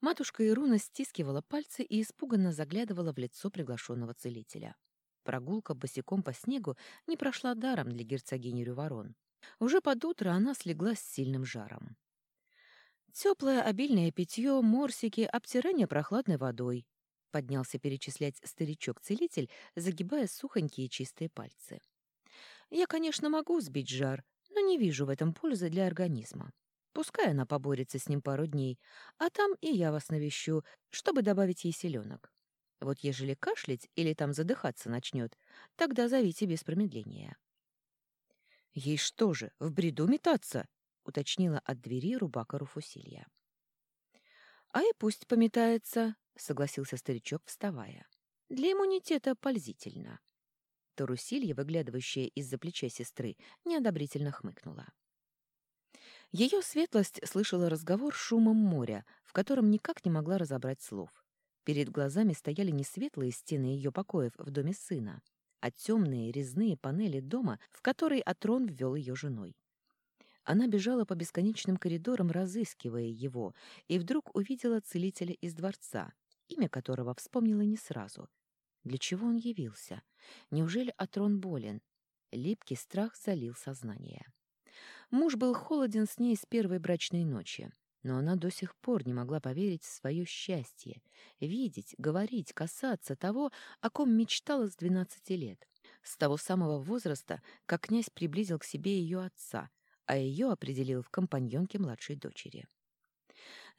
Матушка Ируна стискивала пальцы и испуганно заглядывала в лицо приглашенного целителя. Прогулка босиком по снегу не прошла даром для герцогини Рюворон. Уже под утро она слегла с сильным жаром. Теплое обильное питье, морсики, обтирание прохладной водой. Поднялся перечислять старичок-целитель, загибая сухонькие чистые пальцы. Я, конечно, могу сбить жар, но не вижу в этом пользы для организма. Пускай она поборется с ним пару дней, а там и я вас навещу, чтобы добавить ей селенок. Вот ежели кашлять или там задыхаться начнет, тогда зовите без промедления. — Ей что же, в бреду метаться? — уточнила от двери рубака Руфусилья. — А и пусть пометается, — согласился старичок, вставая. — Для иммунитета пользительно. Тарусилья, выглядывающая из-за плеча сестры, неодобрительно хмыкнула. Ее светлость слышала разговор шумом моря, в котором никак не могла разобрать слов. Перед глазами стояли не светлые стены ее покоев в доме сына, а темные резные панели дома, в который Атрон ввел ее женой. Она бежала по бесконечным коридорам, разыскивая его, и вдруг увидела целителя из дворца, имя которого вспомнила не сразу. Для чего он явился? Неужели Атрон болен? Липкий страх залил сознание. Муж был холоден с ней с первой брачной ночи, но она до сих пор не могла поверить в свое счастье, видеть, говорить, касаться того, о ком мечтала с двенадцати лет, с того самого возраста, как князь приблизил к себе ее отца, а ее определил в компаньонке младшей дочери.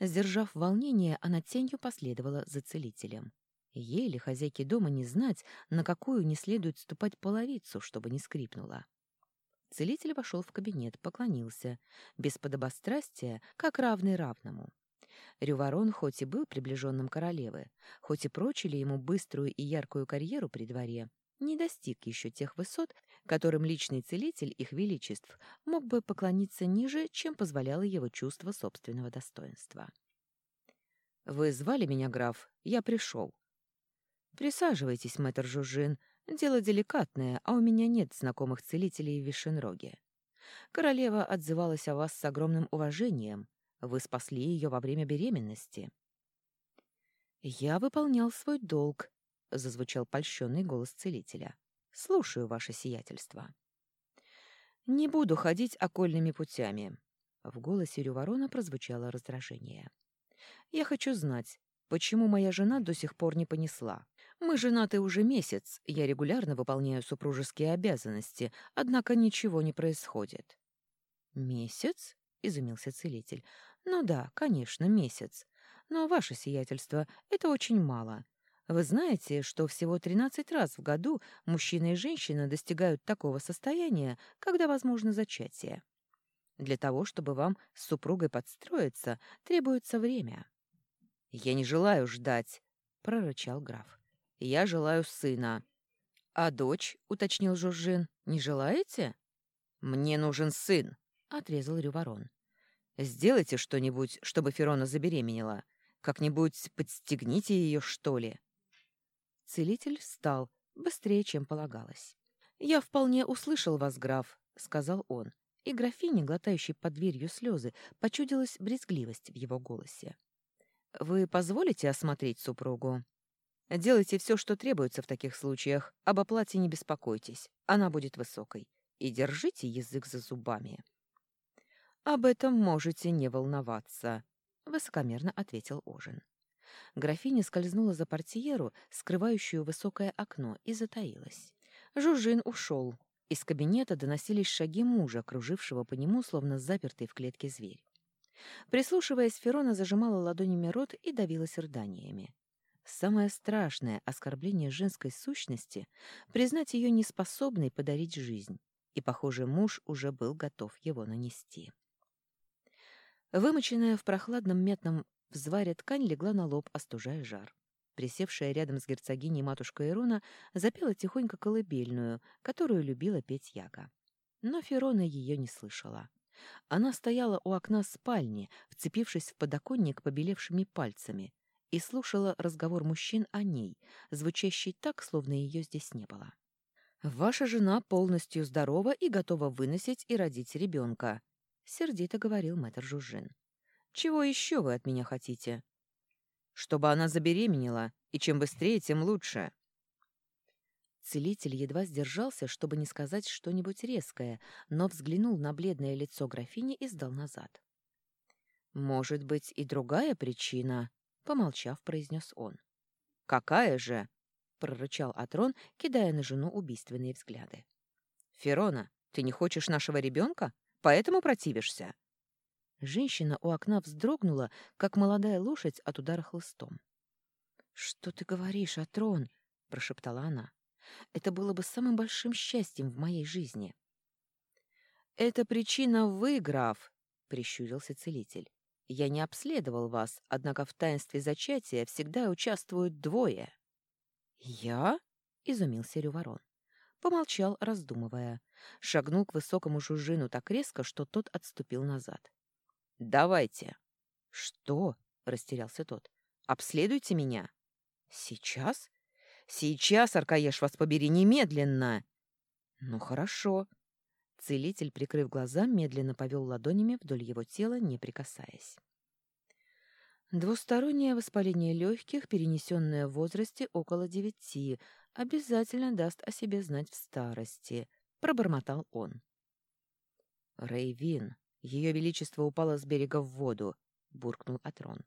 Сдержав волнение, она тенью последовала за целителем. Ей ли хозяйке дома не знать, на какую не следует ступать половицу, чтобы не скрипнула. Целитель вошел в кабинет, поклонился, без подобострастия, как равный равному. Рюворон хоть и был приближенным королевы, хоть и прочили ему быструю и яркую карьеру при дворе, не достиг еще тех высот, которым личный целитель их величеств мог бы поклониться ниже, чем позволяло его чувство собственного достоинства. «Вы звали меня, граф? Я пришел». «Присаживайтесь, мэтр Жужжин, Дело деликатное, а у меня нет знакомых целителей в Вишенроге. Королева отзывалась о вас с огромным уважением. Вы спасли ее во время беременности. «Я выполнял свой долг», — зазвучал польщенный голос целителя. «Слушаю ваше сиятельство». «Не буду ходить окольными путями». В голосе Рюворона прозвучало раздражение. «Я хочу знать, почему моя жена до сих пор не понесла. Мы женаты уже месяц, я регулярно выполняю супружеские обязанности, однако ничего не происходит». «Месяц?» — изумился целитель. «Ну да, конечно, месяц. Но ваше сиятельство — это очень мало. Вы знаете, что всего 13 раз в году мужчина и женщина достигают такого состояния, когда возможно зачатие. Для того, чтобы вам с супругой подстроиться, требуется время». «Я не желаю ждать», — прорычал граф. Я желаю сына. А дочь, уточнил Жужжин, не желаете? Мне нужен сын, отрезал Рюворон. Сделайте что-нибудь, чтобы Ферона забеременела. Как-нибудь подстегните ее, что ли. Целитель встал, быстрее, чем полагалось. «Я вполне услышал вас, граф», — сказал он, и графине, глотающей под дверью слезы, почудилась брезгливость в его голосе. «Вы позволите осмотреть супругу?» Делайте все, что требуется в таких случаях. Об оплате не беспокойтесь. Она будет высокой. И держите язык за зубами. Об этом можете не волноваться, высокомерно ответил Ожин. Графиня скользнула за портьеру, скрывающую высокое окно, и затаилась. Жужжин ушел. Из кабинета доносились шаги мужа, кружившего по нему, словно запертый в клетке зверь. Прислушиваясь, Ферона зажимала ладонями рот и давилась рыданиями. Самое страшное оскорбление женской сущности — признать ее неспособной подарить жизнь, и, похоже, муж уже был готов его нанести. Вымоченная в прохладном метном взваре ткань легла на лоб, остужая жар. Присевшая рядом с герцогиней матушка Ирона запела тихонько колыбельную, которую любила петь Яга. Но Ферона ее не слышала. Она стояла у окна спальни, вцепившись в подоконник побелевшими пальцами, и слушала разговор мужчин о ней, звучащий так, словно ее здесь не было. «Ваша жена полностью здорова и готова выносить и родить ребенка», — сердито говорил мэтр Жужжин. «Чего еще вы от меня хотите?» чтобы она забеременела, и чем быстрее, тем лучше». Целитель едва сдержался, чтобы не сказать что-нибудь резкое, но взглянул на бледное лицо графини и сдал назад. «Может быть, и другая причина?» — помолчав, произнес он. «Какая же?» — прорычал Атрон, кидая на жену убийственные взгляды. «Ферона, ты не хочешь нашего ребенка? Поэтому противишься?» Женщина у окна вздрогнула, как молодая лошадь от удара хлыстом. «Что ты говоришь, Атрон?» — прошептала она. «Это было бы самым большим счастьем в моей жизни». «Это причина вы, граф», — прищурился целитель. «Я не обследовал вас, однако в таинстве зачатия всегда участвуют двое». «Я?» — изумился Рюворон. Помолчал, раздумывая. Шагнул к высокому жужжину так резко, что тот отступил назад. «Давайте». «Что?» — растерялся тот. «Обследуйте меня». «Сейчас?» «Сейчас, Аркаеш, вас побери, немедленно!» «Ну, хорошо». Целитель, прикрыв глаза, медленно повел ладонями вдоль его тела, не прикасаясь. Двустороннее воспаление легких, перенесенное в возрасте около девяти, обязательно даст о себе знать в старости, — пробормотал он. «Рейвин, ее величество упало с берега в воду, буркнул Атрон.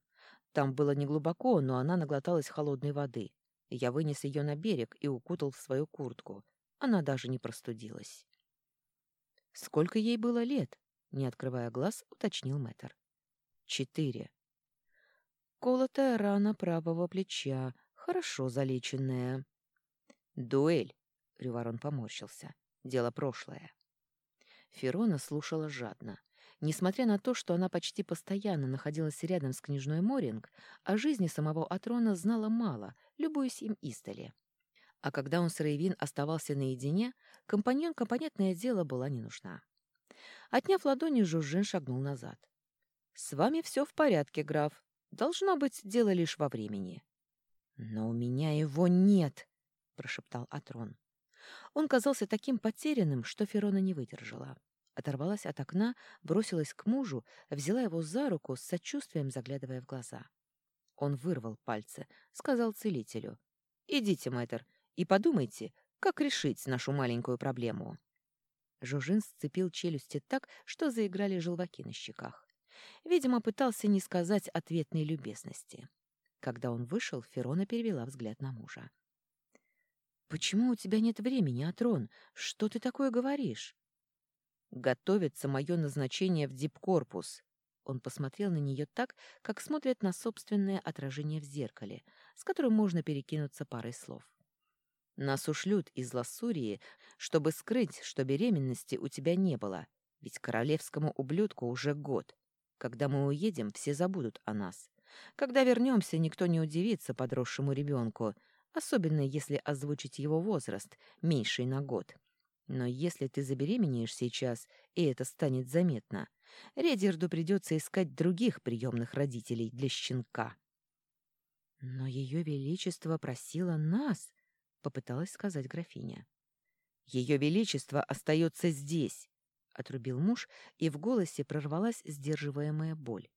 Там было неглубоко, но она наглоталась холодной воды. Я вынес ее на берег и укутал в свою куртку. Она даже не простудилась. Сколько ей было лет? Не открывая глаз, уточнил Мэтр. Четыре. Колотая рана правого плеча, хорошо залеченная. Дуэль. Рюворон поморщился. Дело прошлое. Ферона слушала жадно. Несмотря на то, что она почти постоянно находилась рядом с княжной Моринг, о жизни самого Атрона знала мало, любуясь им издали. А когда он с Рейвин оставался наедине, компаньонка, понятное дело, была не нужна. Отняв ладони, Жужжин шагнул назад. «С вами все в порядке, граф. Должно быть, дело лишь во времени». «Но у меня его нет», — прошептал Атрон. Он казался таким потерянным, что Ферона не выдержала оторвалась от окна, бросилась к мужу, взяла его за руку, с сочувствием заглядывая в глаза. Он вырвал пальцы, сказал целителю. «Идите, мэтр, и подумайте, как решить нашу маленькую проблему». Жужин сцепил челюсти так, что заиграли желваки на щеках. Видимо, пытался не сказать ответной любезности. Когда он вышел, Ферона перевела взгляд на мужа. «Почему у тебя нет времени, Атрон? Что ты такое говоришь?» готовится мое назначение в дипкорпус. Он посмотрел на нее так, как смотрят на собственное отражение в зеркале, с которым можно перекинуться парой слов. Нас ушлют из Лассурии, чтобы скрыть, что беременности у тебя не было, ведь королевскому ублюдку уже год. Когда мы уедем, все забудут о нас. Когда вернемся, никто не удивится подросшему ребенку, особенно если озвучить его возраст, меньший на год. Но если ты забеременеешь сейчас, и это станет заметно, Редерду придется искать других приемных родителей для щенка. «Но ее величество просило нас», — попыталась сказать графиня. «Ее величество остается здесь», — отрубил муж, и в голосе прорвалась сдерживаемая боль.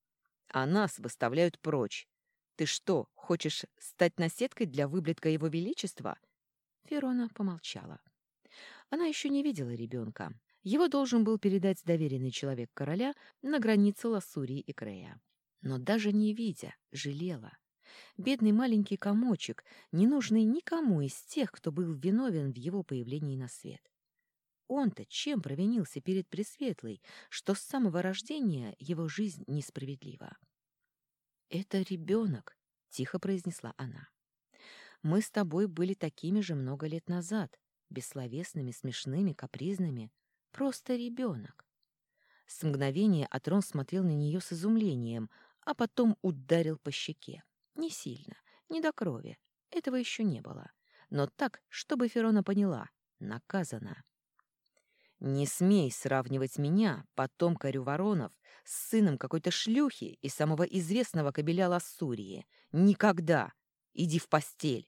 «А нас выставляют прочь. Ты что, хочешь стать наседкой для выблетка его величества?» Ферона помолчала. Она еще не видела ребенка. Его должен был передать доверенный человек короля на границе Лассурии и Крея. Но даже не видя, жалела. Бедный маленький комочек, не нужный никому из тех, кто был виновен в его появлении на свет. Он-то чем провинился перед Пресветлой, что с самого рождения его жизнь несправедлива? «Это ребенок», — тихо произнесла она. «Мы с тобой были такими же много лет назад, бессловесными, смешными, капризными. Просто ребенок. С мгновения Атрон смотрел на нее с изумлением, а потом ударил по щеке. Не сильно, не до крови. Этого еще не было. Но так, чтобы Ферона поняла. Наказана. «Не смей сравнивать меня, потомка Рюворонов, с сыном какой-то шлюхи и самого известного кобеля Лассурии. Никогда! Иди в постель!»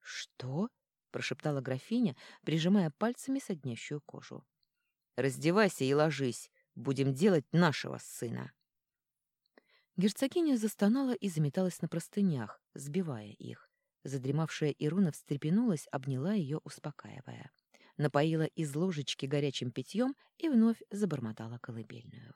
«Что?» прошептала графиня, прижимая пальцами соднящую кожу. «Раздевайся и ложись. Будем делать нашего сына». Герцогиня застонала и заметалась на простынях, сбивая их. Задремавшая Ируна встрепенулась, обняла ее, успокаивая. Напоила из ложечки горячим питьем и вновь забормотала колыбельную.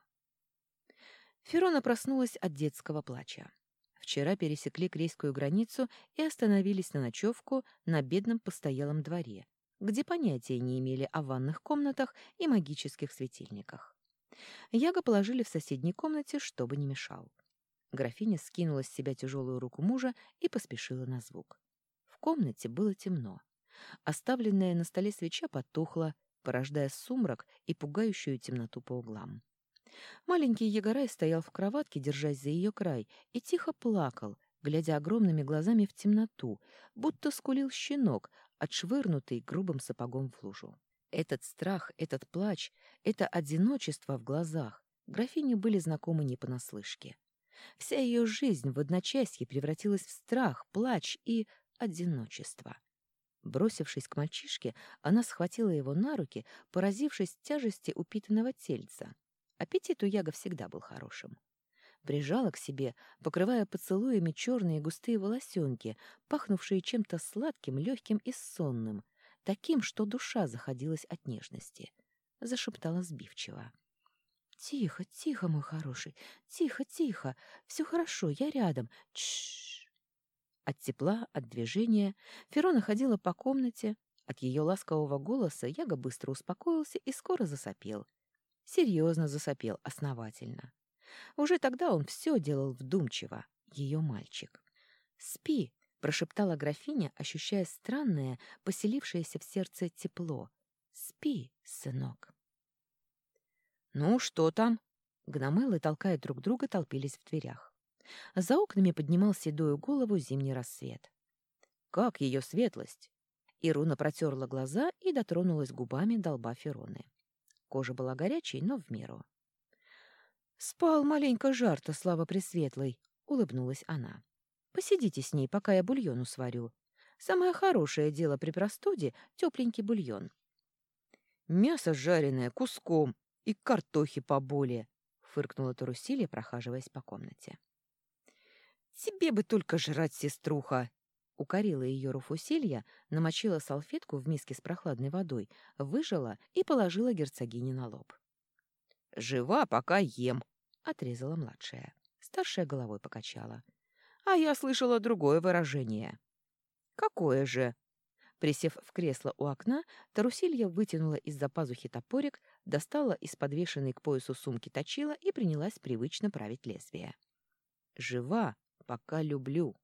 Ферона проснулась от детского плача. Вчера пересекли крейскую границу и остановились на ночевку на бедном постоялом дворе, где понятия не имели о ванных комнатах и магических светильниках. Яга положили в соседней комнате, чтобы не мешал. Графиня скинула с себя тяжелую руку мужа и поспешила на звук. В комнате было темно. Оставленная на столе свеча потухла, порождая сумрак и пугающую темноту по углам. Маленький Егорай стоял в кроватке, держась за ее край, и тихо плакал, глядя огромными глазами в темноту, будто скулил щенок, отшвырнутый грубым сапогом в лужу. Этот страх, этот плач, это одиночество в глазах графине были знакомы не понаслышке. Вся ее жизнь в одночасье превратилась в страх, плач и одиночество. Бросившись к мальчишке, она схватила его на руки, поразившись тяжести упитанного тельца. Аппетит у Яга всегда был хорошим. Прижала к себе, покрывая поцелуями черные густые волосенки, пахнувшие чем-то сладким, легким и сонным, таким, что душа заходилась от нежности. Зашептала сбивчиво. «Тихо, тихо, мой хороший, тихо, тихо, все хорошо, я рядом. Чш. От тепла, от движения Ферона ходила по комнате. От ее ласкового голоса Яга быстро успокоился и скоро засопел. Серьезно засопел, основательно. Уже тогда он все делал вдумчиво, ее мальчик. «Спи», — прошептала графиня, ощущая странное, поселившееся в сердце тепло. «Спи, сынок». «Ну, что там?» Гномелы, толкая друг друга, толпились в дверях. За окнами поднимал седую голову зимний рассвет. «Как ее светлость?» Ируна протерла глаза и дотронулась губами до лба Фероны. Кожа была горячей, но в меру. «Спал маленько жарто, слава пресветлой», — улыбнулась она. «Посидите с ней, пока я бульону сварю. Самое хорошее дело при простуде — тепленький бульон». «Мясо жареное куском, и картохи поболее, — фыркнула Тарусилия, прохаживаясь по комнате. — Тебе бы только жрать, сеструха! — укорила ее Руфусилья, намочила салфетку в миске с прохладной водой, выжила и положила герцогине на лоб. — Жива, пока ем! — отрезала младшая. Старшая головой покачала. — А я слышала другое выражение. — Какое же? Присев в кресло у окна, Тарусилья вытянула из-за пазухи топорик, достала из подвешенной к поясу сумки точила и принялась привычно править лезвие. «Жива, пока люблю»,